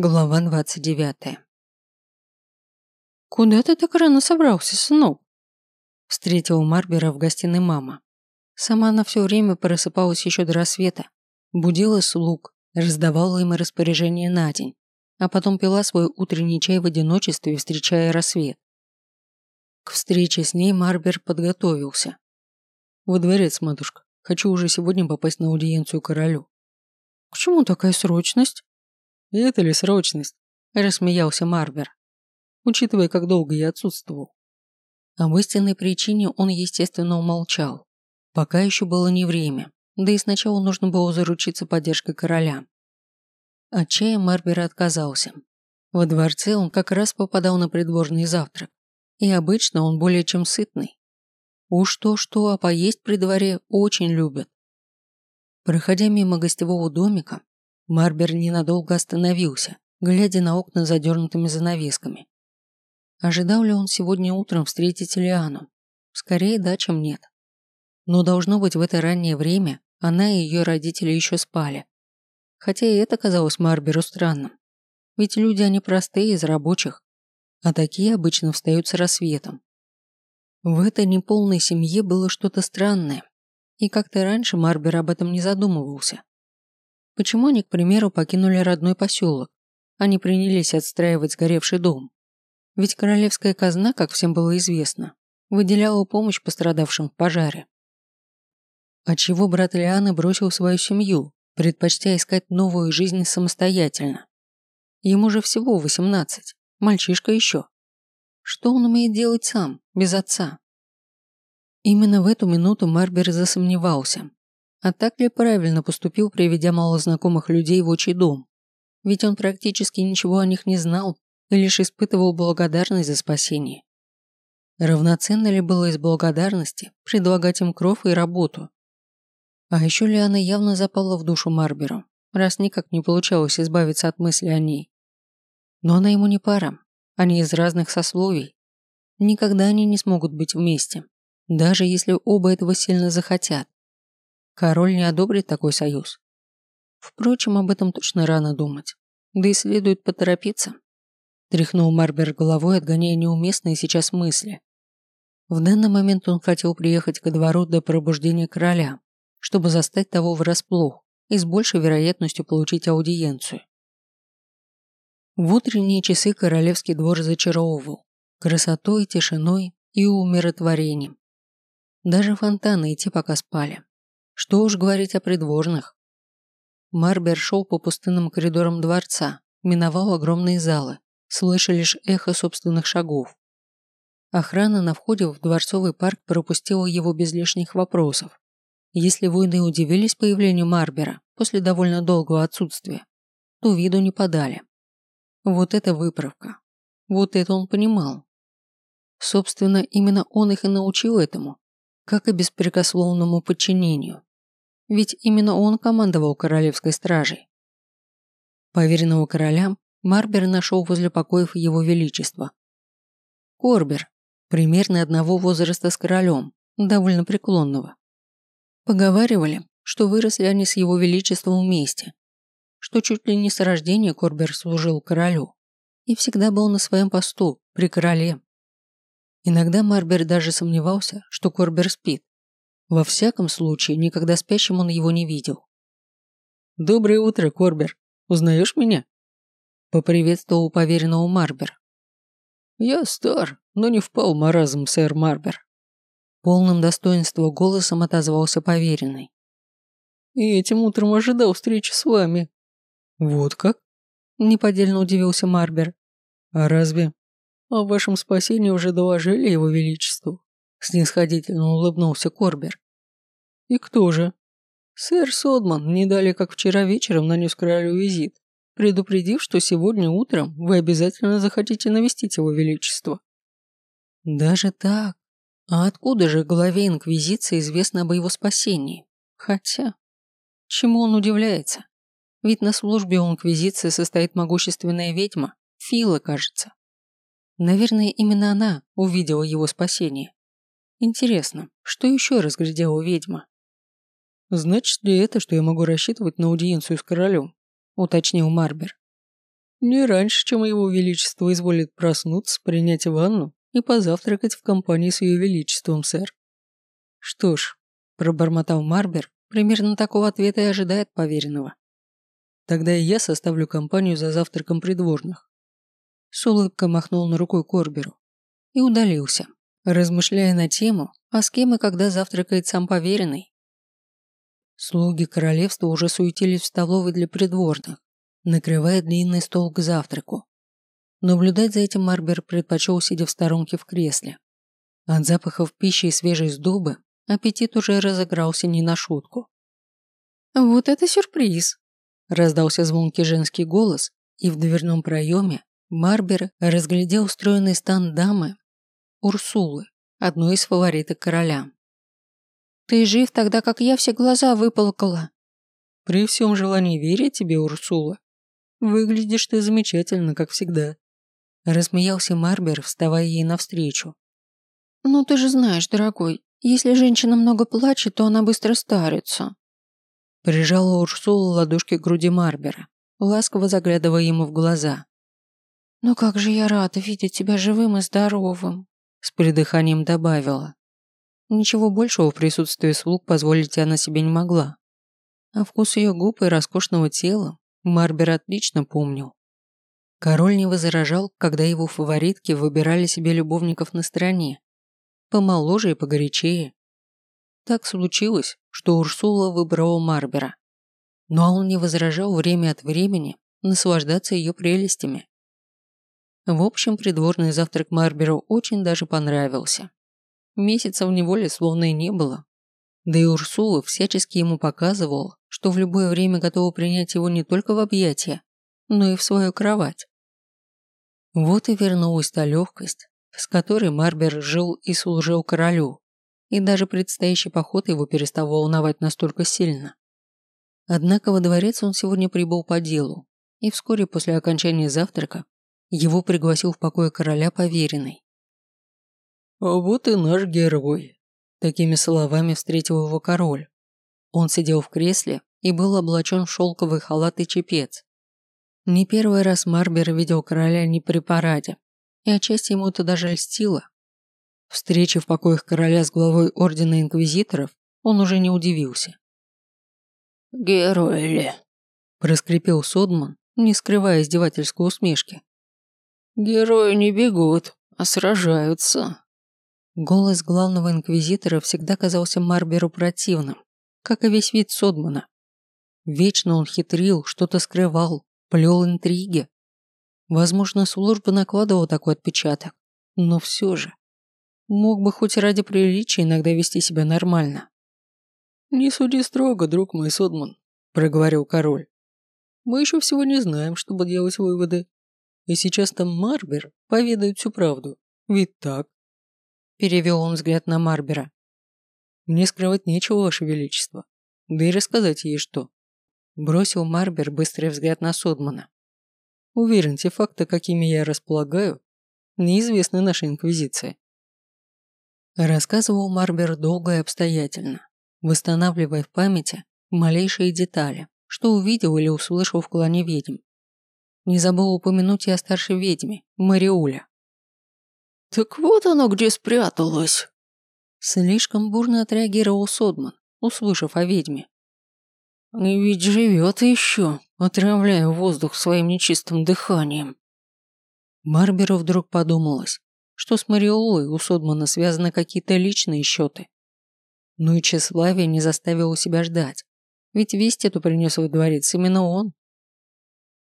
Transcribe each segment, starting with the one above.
Глава 29. «Куда ты так рано собрался, сынок?» Встретила Марбера в гостиной мама. Сама она все время просыпалась еще до рассвета, будила слуг, раздавала им распоряжения на день, а потом пила свой утренний чай в одиночестве, встречая рассвет. К встрече с ней Марбер подготовился. «Во дворец, матушка. Хочу уже сегодня попасть на аудиенцию королю». «К чему такая срочность?» Это ли срочность? Рассмеялся Марбер, учитывая, как долго я отсутствовал. Об истинной причине он, естественно, умолчал. Пока еще было не время, да и сначала нужно было заручиться поддержкой короля. От чая Марбер отказался. Во дворце он как раз попадал на придворный завтрак, и обычно он более чем сытный. Уж то-что, а поесть при дворе очень любят. Проходя мимо гостевого домика, Марбер ненадолго остановился, глядя на окна задернутыми занавесками. Ожидал ли он сегодня утром встретить Лиану? Скорее да, чем нет. Но должно быть в это раннее время она и ее родители еще спали. Хотя и это казалось Марберу странным. Ведь люди они простые из рабочих, а такие обычно встают с рассветом. В этой неполной семье было что-то странное, и как-то раньше Марбер об этом не задумывался. Почему они, к примеру, покинули родной поселок, а не принялись отстраивать сгоревший дом? Ведь королевская казна, как всем было известно, выделяла помощь пострадавшим в пожаре. Отчего брат Лианы бросил свою семью, предпочтя искать новую жизнь самостоятельно? Ему же всего 18, мальчишка еще. Что он умеет делать сам, без отца? Именно в эту минуту Марбер засомневался, а так ли правильно поступил, приведя малознакомых людей в отчий дом? Ведь он практически ничего о них не знал и лишь испытывал благодарность за спасение. Равноценно ли было из благодарности предлагать им кров и работу? А еще Лиана явно запала в душу Марберу, раз никак не получалось избавиться от мысли о ней. Но она ему не пара, они из разных сословий. Никогда они не смогут быть вместе, даже если оба этого сильно захотят. Король не одобрит такой союз. Впрочем, об этом точно рано думать. Да и следует поторопиться. Тряхнул Марбер головой, отгоняя неуместные сейчас мысли. В данный момент он хотел приехать ко двору до пробуждения короля, чтобы застать того врасплох и с большей вероятностью получить аудиенцию. В утренние часы королевский двор зачаровывал красотой, тишиной и умиротворением. Даже фонтаны идти пока спали. Что уж говорить о придворных. Марбер шел по пустынным коридорам дворца, миновал огромные залы, слыша лишь эхо собственных шагов. Охрана на входе в дворцовый парк пропустила его без лишних вопросов. Если воины удивились появлению Марбера после довольно долгого отсутствия, то виду не подали. Вот это выправка. Вот это он понимал. Собственно, именно он их и научил этому, как и беспрекословному подчинению ведь именно он командовал королевской стражей. Поверенного короля Марбер нашел возле покоев его величества. Корбер, примерно одного возраста с королем, довольно преклонного. Поговаривали, что выросли они с его величеством вместе, что чуть ли не с рождения Корбер служил королю и всегда был на своем посту при короле. Иногда Марбер даже сомневался, что Корбер спит, во всяком случае, никогда спящим он его не видел. «Доброе утро, Корбер. Узнаешь меня?» Поприветствовал поверенного Марбер. «Я стар, но не впал в маразм, сэр Марбер». Полным достоинства голосом отозвался поверенный. «И этим утром ожидал встречи с вами». «Вот как?» Неподдельно удивился Марбер. «А разве?» «О вашем спасении уже доложили его величеству. Снисходительно улыбнулся Корбер. «И кто же?» «Сэр Содман не дали, как вчера вечером нанес королю визит, предупредив, что сегодня утром вы обязательно захотите навестить его величество». «Даже так? А откуда же главе Инквизиции известно об его спасении? Хотя, чему он удивляется? Ведь на службе у Инквизиции состоит могущественная ведьма, Фила, кажется. Наверное, именно она увидела его спасение. Интересно, что еще разглядела ведьма? «Значит ли это, что я могу рассчитывать на аудиенцию с королем?» – уточнил Марбер. Не раньше, чем его величество изволит проснуться, принять ванну и позавтракать в компании с ее величеством, сэр. Что ж, пробормотал Марбер, примерно такого ответа и ожидает поверенного. Тогда и я составлю компанию за завтраком придворных. С улыбкой махнул на рукой Корберу и удалился, размышляя на тему, а с кем и когда завтракает сам поверенный. Слуги королевства уже суетились в столовой для придворных, накрывая длинный стол к завтраку. Наблюдать за этим Марбер предпочел, сидя в сторонке в кресле. От запахов пищи и свежей сдобы аппетит уже разыгрался не на шутку. «Вот это сюрприз!» – раздался звонкий женский голос, и в дверном проеме Марбер разглядел устроенный стан дамы Урсулы, одной из фавориток короля. «Ты жив тогда, как я все глаза выполкала». «При всем желании верить тебе, Урсула. Выглядишь ты замечательно, как всегда», Рассмеялся Марбер, вставая ей навстречу. «Ну ты же знаешь, дорогой, если женщина много плачет, то она быстро старится». Прижала Урсула ладошки к груди Марбера, ласково заглядывая ему в глаза. «Ну как же я рада видеть тебя живым и здоровым», с придыханием добавила. Ничего большего в присутствии слуг позволить она себе не могла. А вкус ее губ и роскошного тела Марбер отлично помнил. Король не возражал, когда его фаворитки выбирали себе любовников на стороне. Помоложе и погорячее. Так случилось, что Урсула выбрала Марбера. Но он не возражал время от времени наслаждаться ее прелестями. В общем, придворный завтрак Марберу очень даже понравился. Месяца в неволе словно и не было. Да и Урсула всячески ему показывала, что в любое время готова принять его не только в объятия, но и в свою кровать. Вот и вернулась та легкость, с которой Марбер жил и служил королю, и даже предстоящий поход его перестал волновать настолько сильно. Однако во дворец он сегодня прибыл по делу, и вскоре после окончания завтрака его пригласил в покое короля поверенный. «А вот и наш герой», – такими словами встретил его король. Он сидел в кресле и был облачен в шелковый халат и чепец, не первый раз Марбер видел короля не при параде, и отчасти ему это даже льстило. Встречи в покоях короля с главой Ордена Инквизиторов он уже не удивился. «Герой ли?» – проскрипел Содман, не скрывая издевательской усмешки. «Герои не бегут, а сражаются». Голос главного инквизитора всегда казался Марберу противным, как и весь вид Содмана. Вечно он хитрил, что-то скрывал, плел интриги. Возможно, служба накладывала такой отпечаток, но все же. Мог бы хоть ради приличия иногда вести себя нормально. «Не суди строго, друг мой Содман», – проговорил король. «Мы еще всего не знаем, чтобы делать выводы. И сейчас там Марбер поведает всю правду. Ведь так?» Перевел он взгляд на Марбера. «Мне скрывать нечего, Ваше Величество. Да и рассказать ей что. Бросил Марбер быстрый взгляд на Содмана. Уверен, те факты, какими я располагаю, неизвестны нашей Инквизиции. Рассказывал Марбер долго и обстоятельно, восстанавливая в памяти малейшие детали, что увидел или услышал в клане ведьм. Не забыл упомянуть и о старшей ведьме, Мариуля. «Так вот оно где спряталось!» Слишком бурно отреагировал Содман, услышав о ведьме. И ведь живет еще, отравляя воздух своим нечистым дыханием. Марберу вдруг подумалось, что с Мариолой у Содмана связаны какие-то личные счеты. Но и тщеславие не заставило себя ждать, ведь весть эту принес во дворец именно он.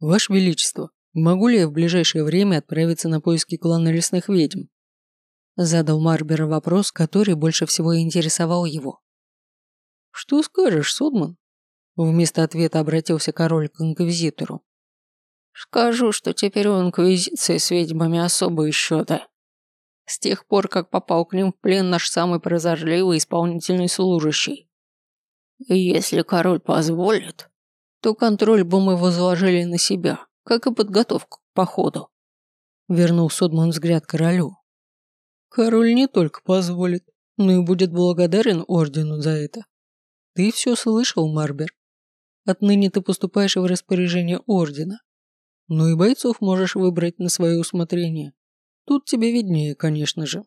«Ваше Величество, могу ли я в ближайшее время отправиться на поиски клана лесных ведьм?» Задал Марбера вопрос, который больше всего интересовал его. «Что скажешь, Содман?» Вместо ответа обратился король к инквизитору. «Скажу, что теперь у инквизиции с ведьмами особые счеты. С тех пор, как попал к ним в плен наш самый прозорливый исполнительный служащий. И если король позволит, то контроль бы мы возложили на себя, как и подготовку к походу». Вернул Содман взгляд королю. «Король не только позволит, но и будет благодарен ордену за это. Ты все слышал, Марбер?» Отныне ты поступаешь в распоряжение ордена. Ну и бойцов можешь выбрать на свое усмотрение. Тут тебе виднее, конечно же.